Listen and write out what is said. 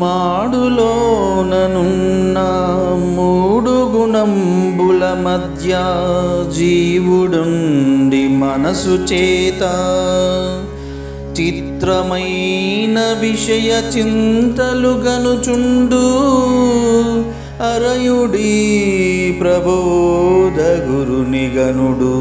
మాడులోననున్న మూడు గుణంబుల మధ్య జీవుడుండి మనసు చేత చిత్రమైన విషయ చింతలు గనుచుండు అరయుడి ప్రబోధ గురుని గనుడు